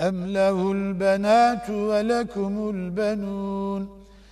أم له البنات ولكم البنون